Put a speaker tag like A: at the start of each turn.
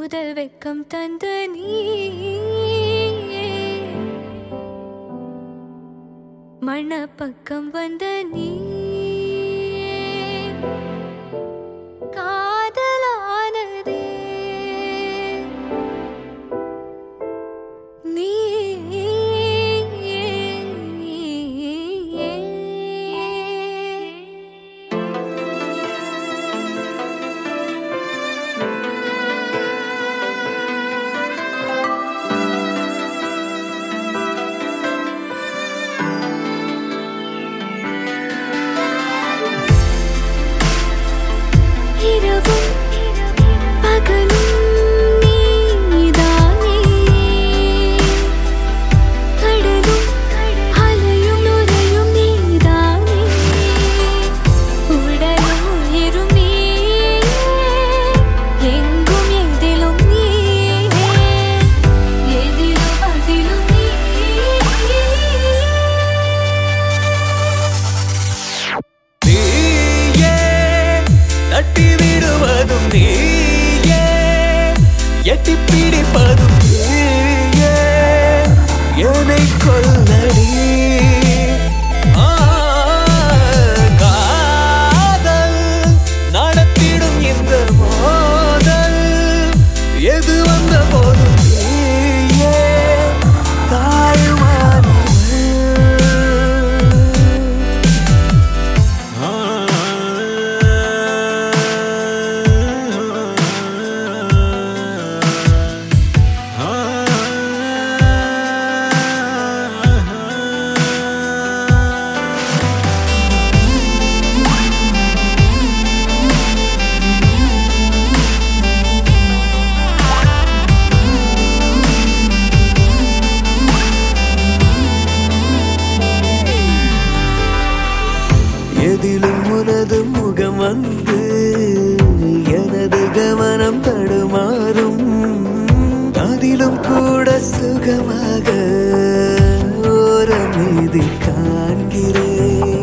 A: முதல் வெக்கம் தந்த நீ. மணப்பக்கம் வந்த நீ.
B: எட்டி பிடிப்பதும் நீயே கொள்ளடி. எதிலும் உனது முகம் வந்து எனது கவனம் தடுமாறும். அதிலும் கூட சுகமாக ஓரம் காண்கிறேன்.